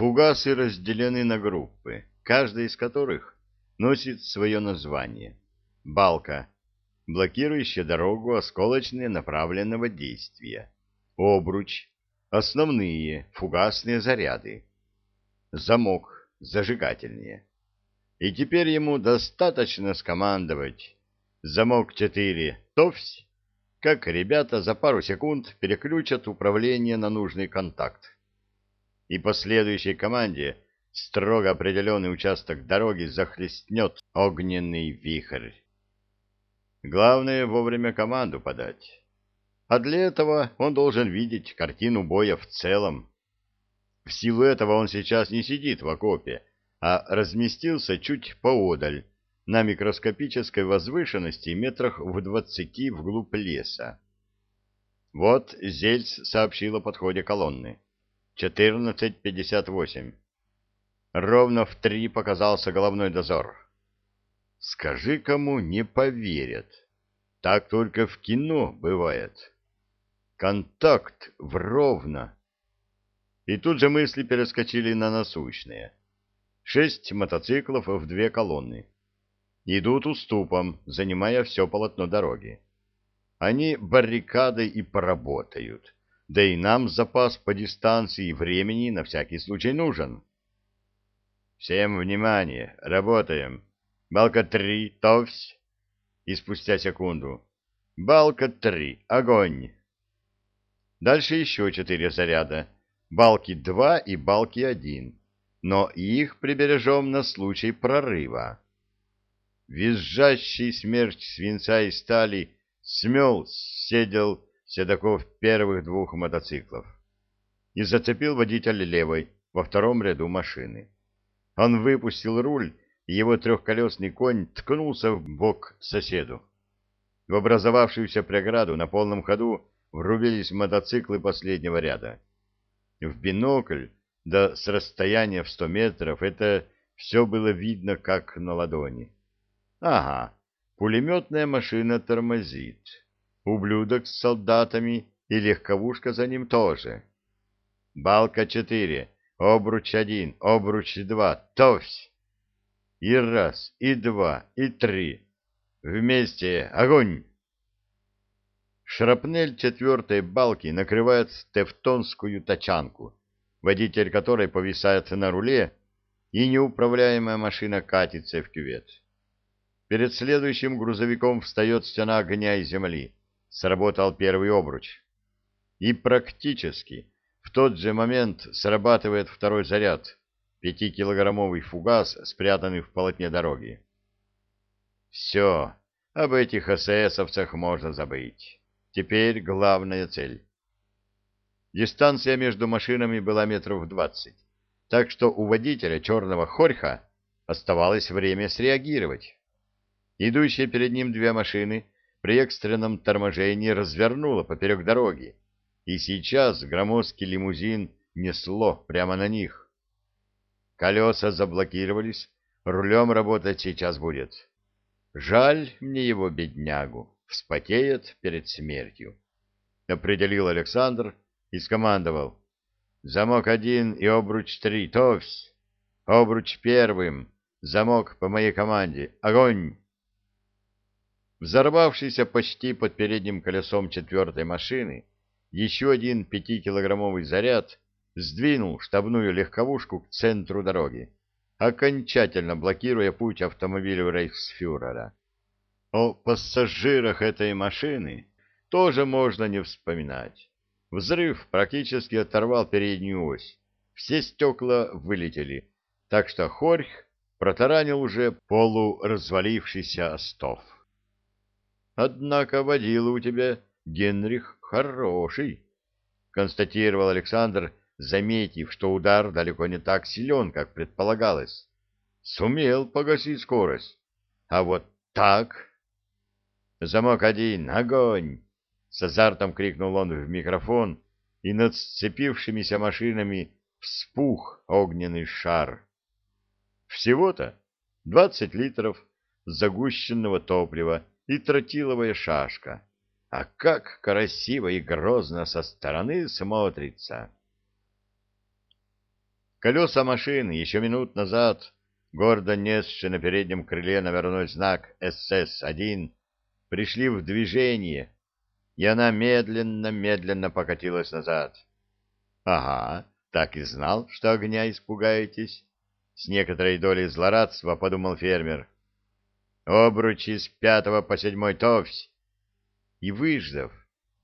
Фугасы разделены на группы, каждая из которых носит свое название. Балка – блокирующая дорогу осколочные направленного действия. Обруч – основные фугасные заряды. Замок – зажигательные. И теперь ему достаточно скомандовать «Замок 4, товсь!» как ребята за пару секунд переключат управление на нужный контакт. И по следующей команде строго определенный участок дороги захлестнет огненный вихрь. Главное вовремя команду подать. А для этого он должен видеть картину боя в целом. В силу этого он сейчас не сидит в окопе, а разместился чуть поодаль, на микроскопической возвышенности метрах в двадцати вглубь леса. Вот Зельц сообщил о подходе колонны. 14.58. Ровно в три показался головной дозор. Скажи, кому не поверят. Так только в кино бывает. Контакт в ровно. И тут же мысли перескочили на насущные. Шесть мотоциклов в две колонны идут уступом, занимая все полотно дороги. Они баррикадой и поработают, да и нам запас по дистанции и времени на всякий случай нужен. Всем внимание, работаем. Балка три, товсь. И спустя секунду. Балка три, огонь. Дальше еще четыре заряда. Балки два и балки один. Но их прибережем на случай прорыва визжащий смерч свинца и стали смел седел седаков первых двух мотоциклов и зацепил водителя левой во втором ряду машины. Он выпустил руль, и его трехколесный конь ткнулся в бок соседу. В образовавшуюся преграду на полном ходу врубились мотоциклы последнего ряда. В бинокль, да с расстояния в сто метров, это все было видно как на ладони. Ага, пулеметная машина тормозит. Ублюдок с солдатами и легковушка за ним тоже. Балка четыре, обруч один, обруч два, товсь! И раз, и два, и три. Вместе огонь! Шрапнель четвертой балки накрывает тефтонскую тачанку, водитель которой повисает на руле, и неуправляемая машина катится в кювет. Перед следующим грузовиком встает стена огня и земли. Сработал первый обруч. И практически в тот же момент срабатывает второй заряд, пятикилограммовый фугас, спрятанный в полотне дороги. Все, об этих ССовцах можно забыть. Теперь главная цель. Дистанция между машинами была метров двадцать, так что у водителя черного хорьха оставалось время среагировать. Идущие перед ним две машины при экстренном торможении развернуло поперек дороги, и сейчас громоздкий лимузин несло прямо на них. Колеса заблокировались, рулем работать сейчас будет. Жаль мне его, беднягу, вспотеет перед смертью. Определил Александр и скомандовал. Замок один и обруч три, товсь. Обруч первым, замок по моей команде. Огонь! Взорвавшийся почти под передним колесом четвертой машины, еще один пятикилограммовый заряд сдвинул штабную легковушку к центру дороги, окончательно блокируя путь автомобилю рейхсфюрера. О пассажирах этой машины тоже можно не вспоминать. Взрыв практически оторвал переднюю ось. Все стекла вылетели, так что Хорьх протаранил уже полуразвалившийся остов. Однако водила у тебя, Генрих, хороший, — констатировал Александр, заметив, что удар далеко не так силен, как предполагалось. Сумел погасить скорость. А вот так... Замок один, огонь! С азартом крикнул он в микрофон, и над сцепившимися машинами вспух огненный шар. Всего-то двадцать литров загущенного топлива и тротиловая шашка. А как красиво и грозно со стороны смотрится! Колеса машины еще минут назад, гордо несшие на переднем крыле наверной знак СС-1, пришли в движение, и она медленно-медленно покатилась назад. — Ага, так и знал, что огня испугаетесь. С некоторой долей злорадства подумал фермер. Обручи с пятого по седьмой товсь. И выждав,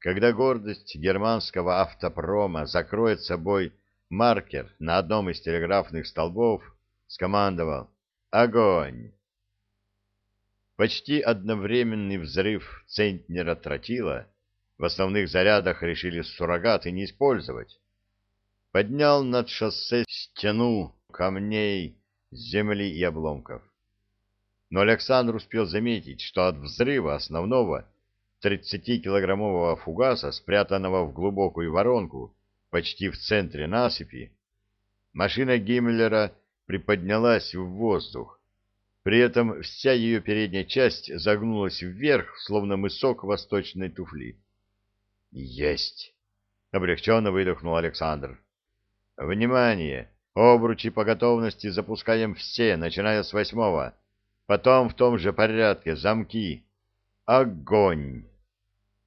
когда гордость германского автопрома закроет собой маркер на одном из телеграфных столбов, скомандовал «Огонь!». Почти одновременный взрыв центнера тротила в основных зарядах решили суррогаты не использовать. Поднял над шоссе стену камней, земли и обломков. Но Александр успел заметить, что от взрыва основного 30-килограммового фугаса, спрятанного в глубокую воронку почти в центре насыпи, машина Гиммлера приподнялась в воздух. При этом вся ее передняя часть загнулась вверх, словно мысок восточной туфли. «Есть!» — облегченно выдохнул Александр. «Внимание! Обручи по готовности запускаем все, начиная с восьмого. Потом в том же порядке замки. Огонь!»